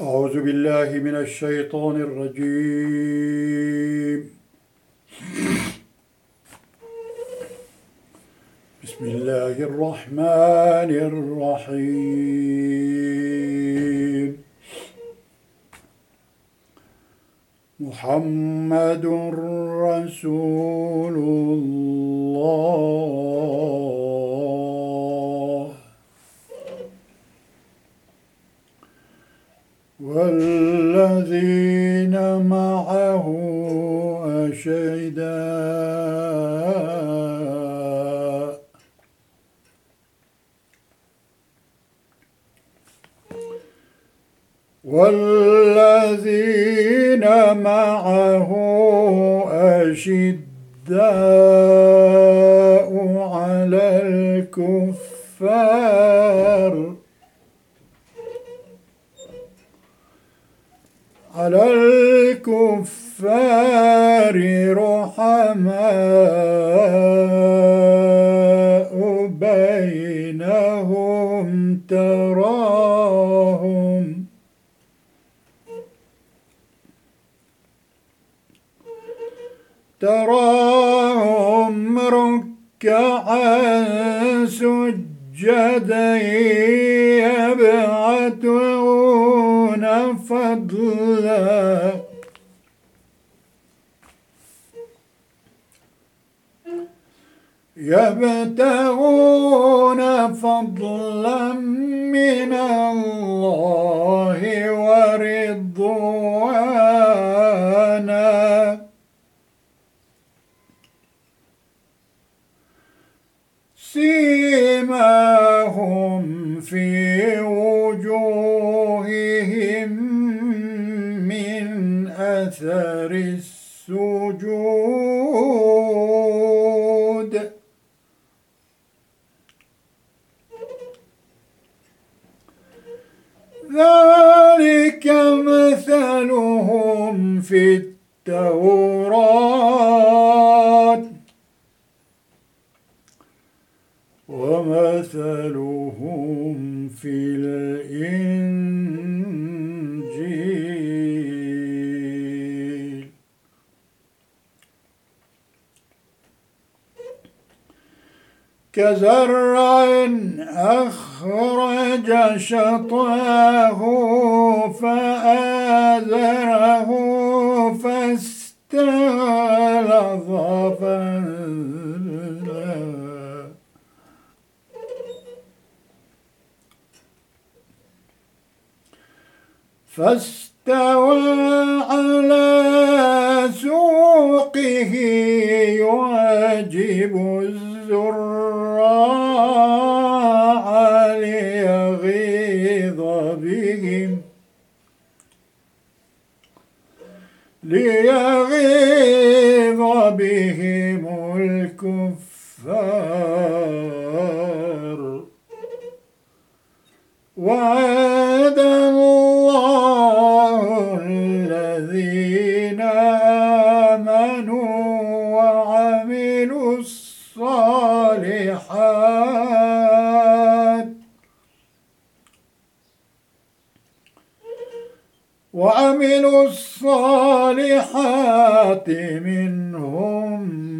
أعوذ بالله من الشيطان الرجيم. بسم الله الرحمن الرحيم. محمد رسول الله. والذين معه أشهداء والذين معه أشداء على الكفار. على الكفار رحماء بينهم تراهم. تراهم ركعا سجدا يبعثون فضلا يبتغون فضلا من الله ورضوانا. سيماهم كزرع أخرج شطاه فآذره فاستغلظ فانزل فاستوى على سوقه يعجب الزراع ليغيظ بهم الكفار وعملوا الصالحات منهم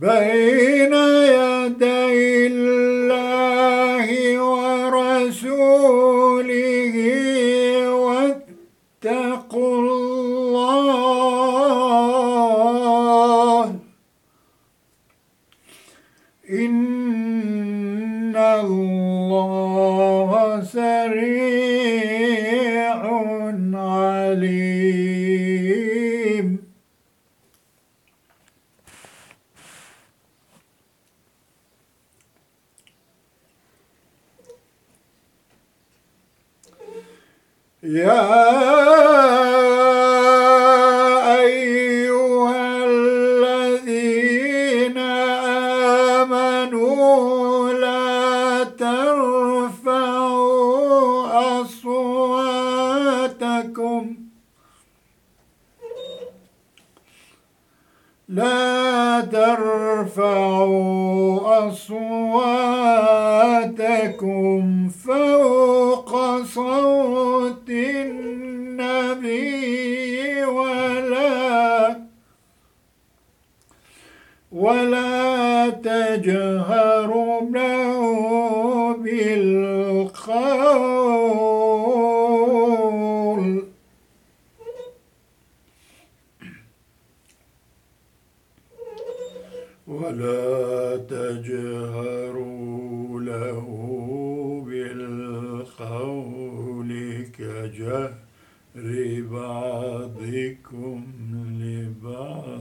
بين لا ترفعوا أصواتكم. بعضكم لبعض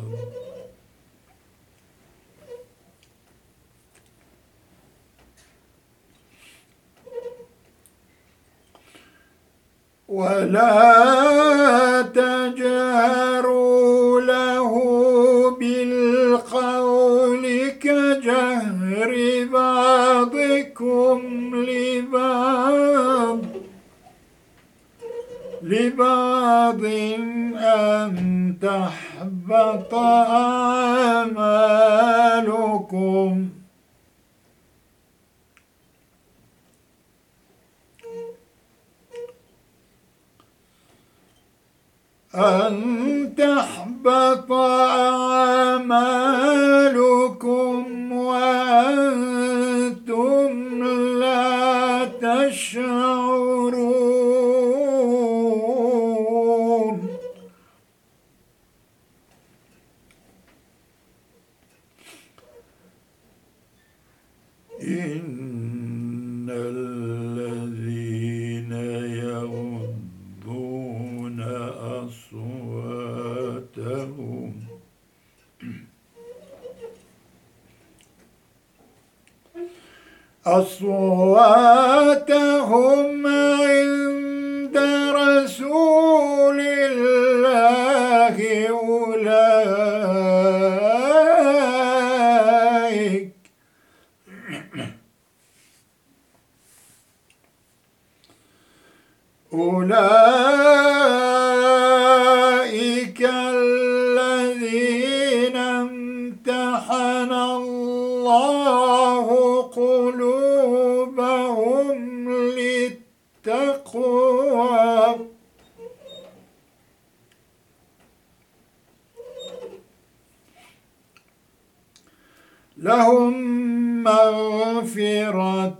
ولا تجهروا له بالقول كجهر بعضكم لبعض لبعض أن تحبط أعمالكم. أن تحبط أعمالكم وأنتم لا تشعرون. أصواتهم مغفرة.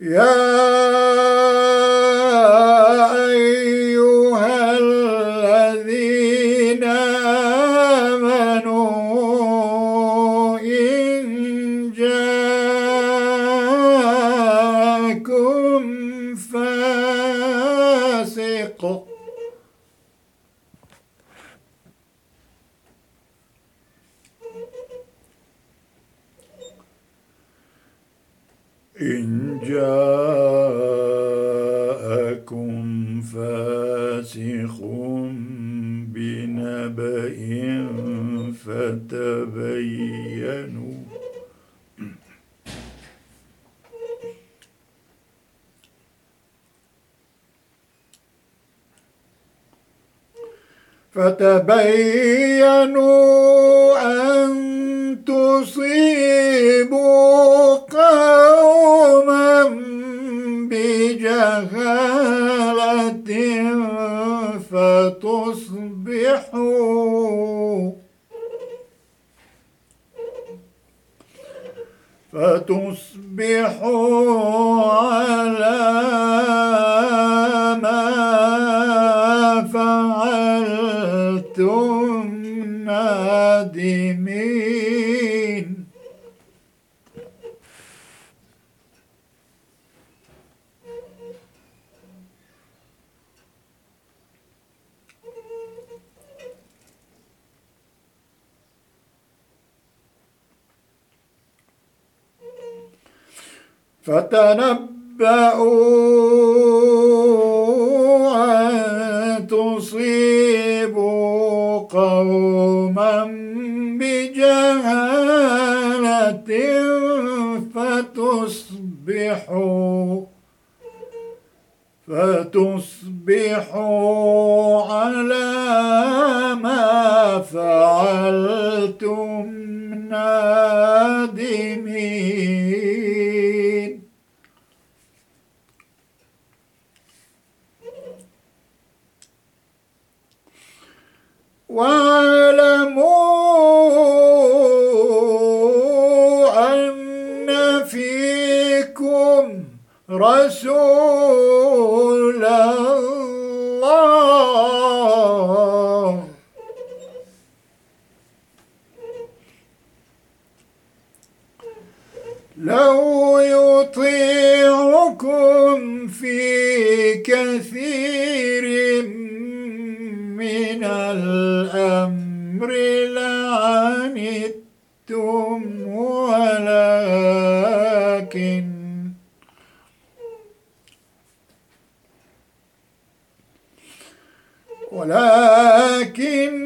يا فتبينوا فتنبأوا أن تصيبوا قوما بجهالة فتصبحوا فتصبحوا على واعلموا أن فيكم رسول الله. لو يطيعكم في كثير الأمر لعنتم ولكن ولكن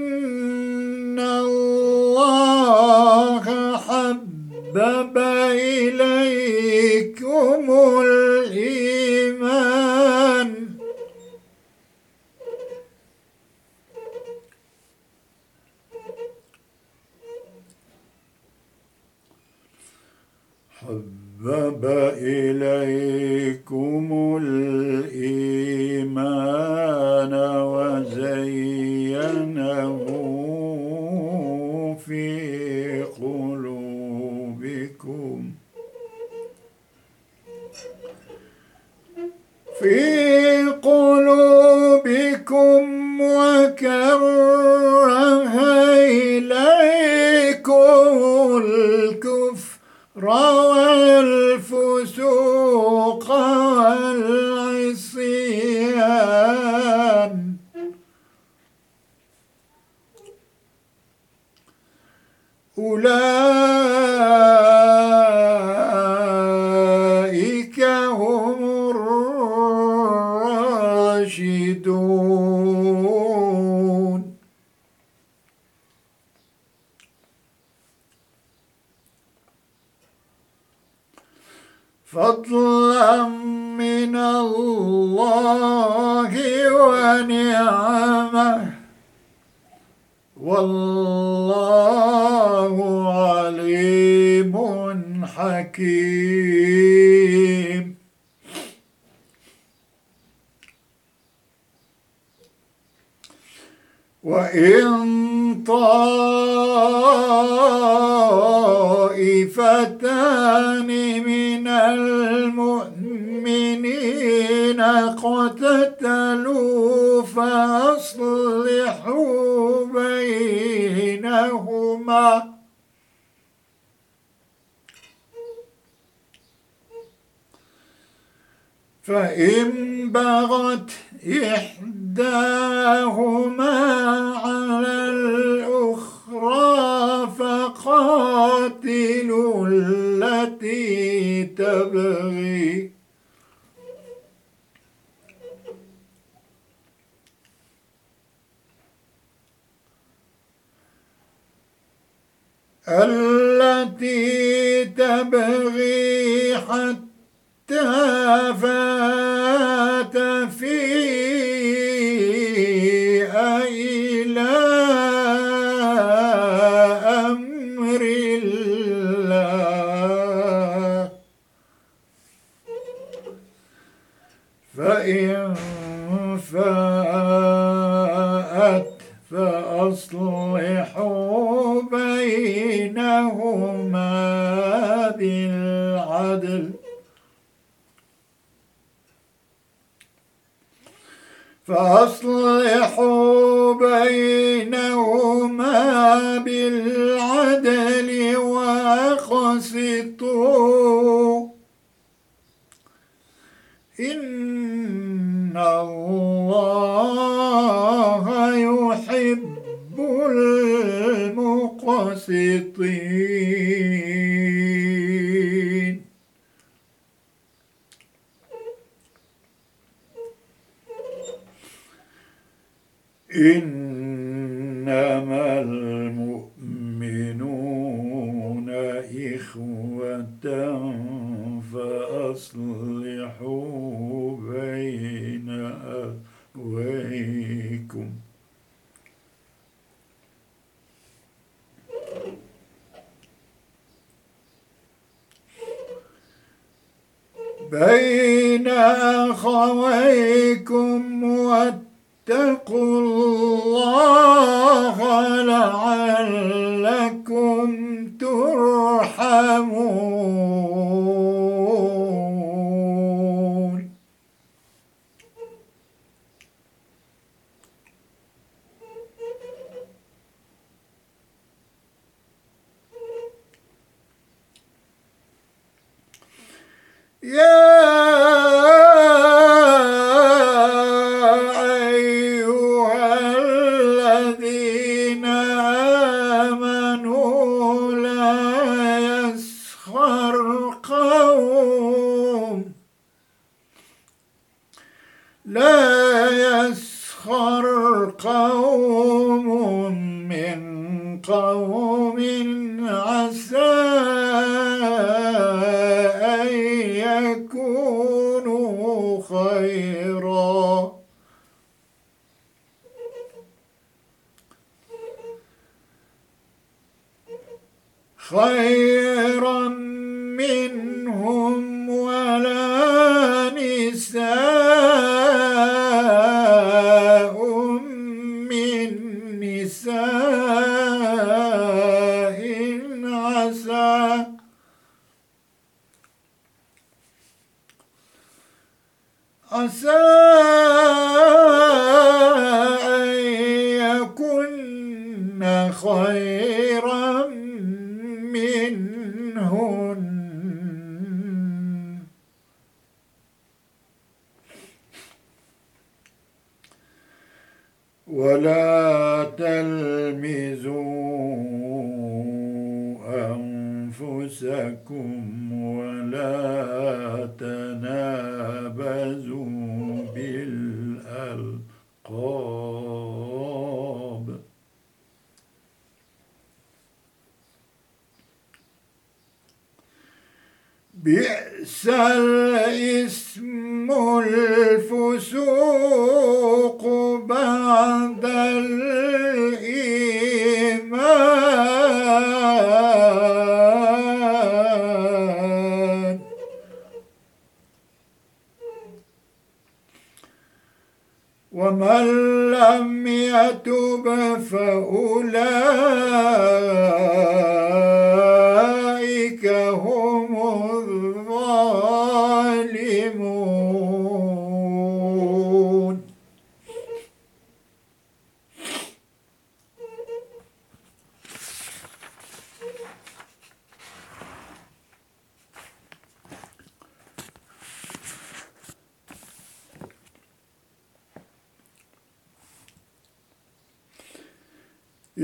الله حبب إليكم الإيمان حبب إليكم الإيمان وزينه في قلوبكم. في قلوبكم وكره وإن طائفتان من المؤمنين اقتتلوا فأصلحوا بينهما. فإن بغت إحداهما على الأخرى فقاتلوا التي تبغي. التي تبغي حتى فات في إنما المؤمنون إخوة فأصلحوا بين أخويكم. بين أخويكم واتقوا الله لعلكم ترحمون. عسى ومن لم يتب فأولئك هم الظالمون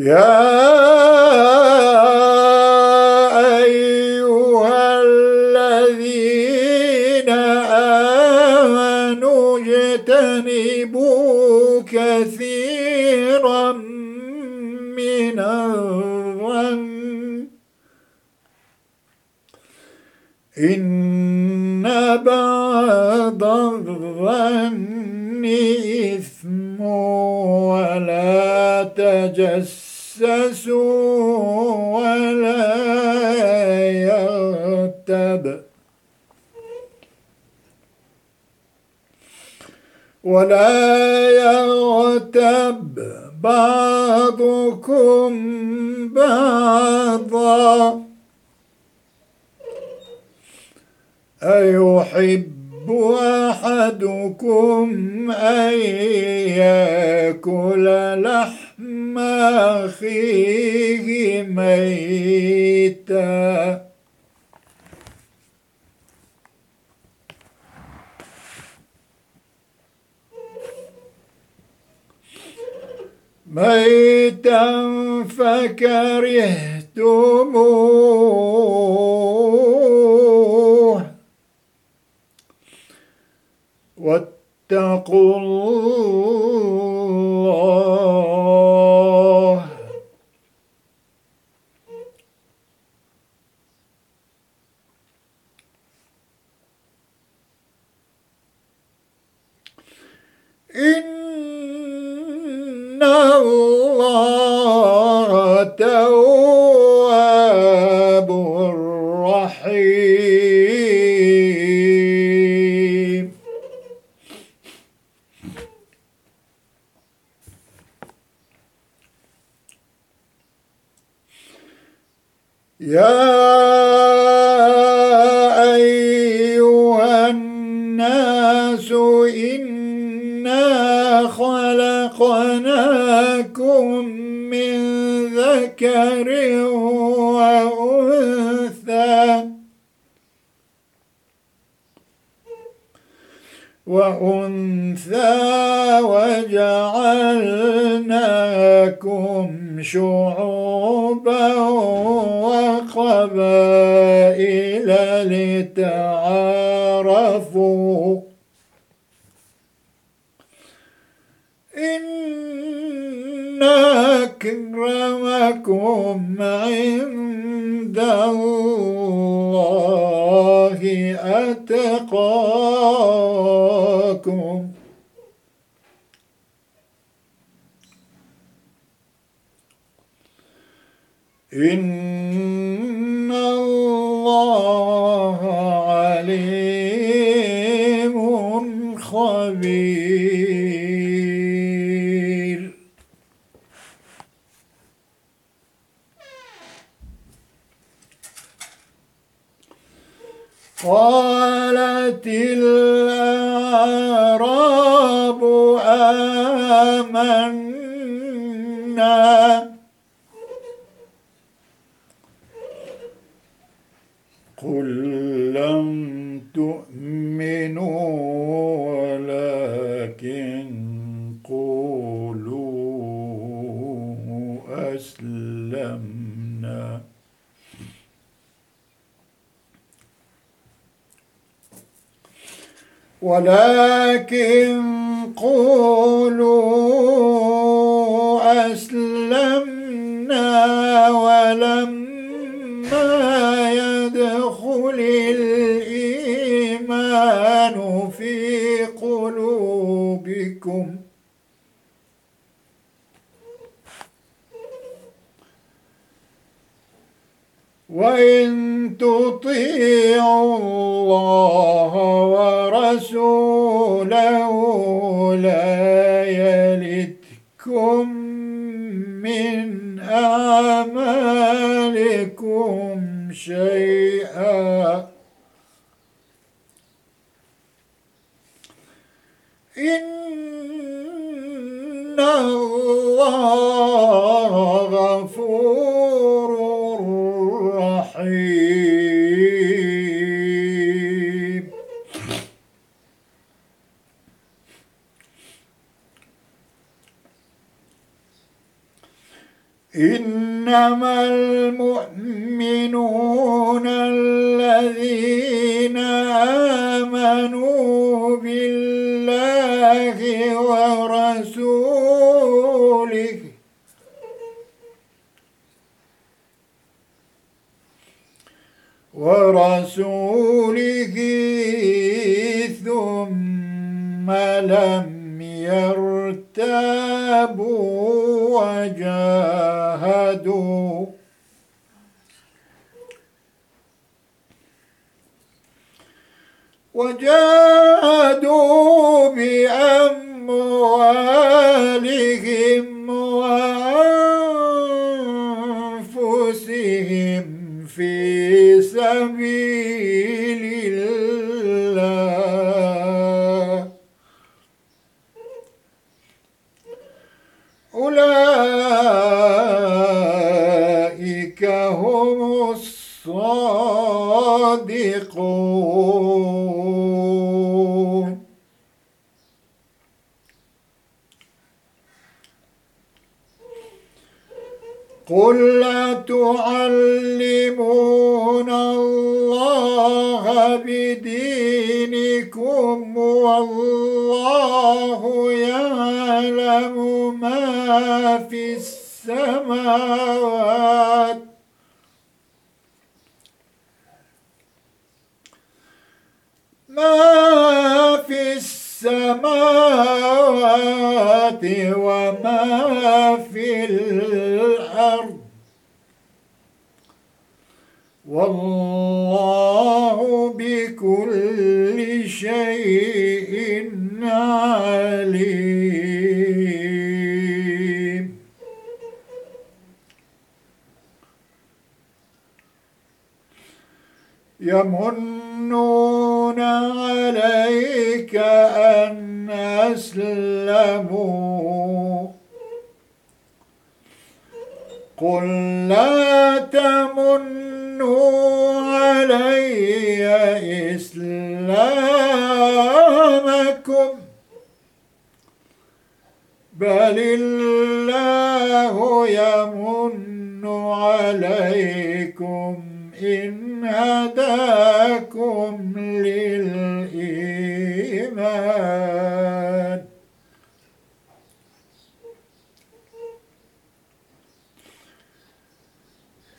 يا أيها الذين آمنوا اجتنبوا كثيرا من الظن. إن بعض الظن إثم ولا تجسسوا ولا يغتب ولا يغتب بعضكم بعضا. أيحب أحدكم أن يأكل لحم أخيه ميتا. ميتا فكرهتموه. واتقوا الله. إن الله تواب رحيم يا ذكر وأنثى. وأنثى وجعلناكم شعوبا وقبائل لتعارفوا إن أكرمكم عند الله أتقاكم. إن قالت الأعراب آمنا. ولكن قولوا أسلمنا ولما يدخل الإيمان في قلوبكم. وإن تطيعوا الله ورسوله لا يلدكم من أعمالكم شيئا إن الله غفور رحيم إنما المؤمنون الذين آمنوا بالله ورسوله. ورسوله ثم لم يرتابوا وجاهدوا وجاهدوا بأموالهم وأنفسهم في سبيل الله. أولئك هم الصادقون. قل أتعلمون الله بدينكم والله يعلم ما في السماوات. ما في السماوات وما في الأرض. والله بكل شيء عليم. يمنون أسلموا قل لا تمنوا علي إسلامكم بل الله يمن عليكم إن هداكم للإيمان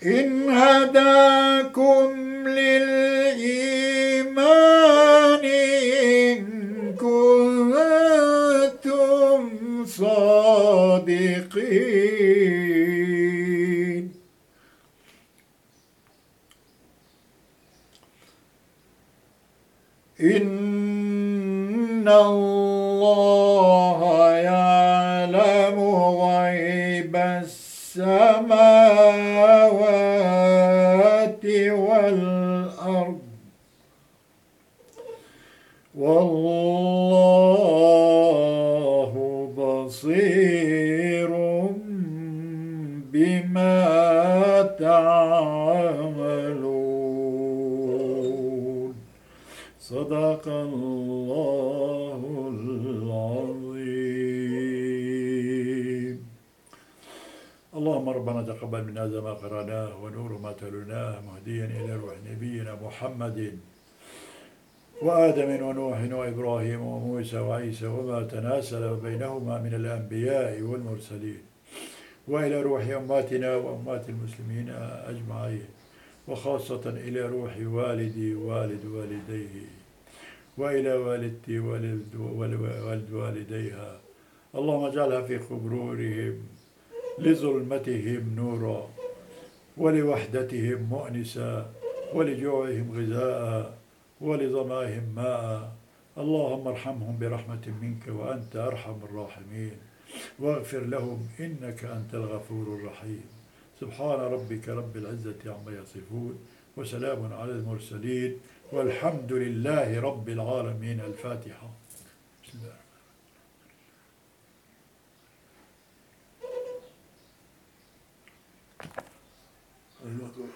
إن هداكم للإيمان إن كنتم صادقين. إن الله تقبل منا ما قرأناه ونور ما تلوناه مهديا إلى روح نبينا محمد. وآدم ونوح وإبراهيم وموسى وعيسى وما تناسل بينهما من الأنبياء والمرسلين. وإلى روح أماتنا وأمات المسلمين أجمعين وخاصة إلى روح والدي والد والديه وإلى والدتي والد والد والديها. اللهم اجعلها في قبورهم لظلمتهم نورا ولوحدتهم مؤنسا ولجوعهم غذاء ولظمائهم ماء. اللهم ارحمهم برحمة منك وأنت أرحم الراحمين. واغفر لهم إنك أنت الغفور الرحيم. سبحان ربك رب العزة عما يصفون وسلام على المرسلين والحمد لله رب العالمين. الفاتحة. بسم الله. I'm not going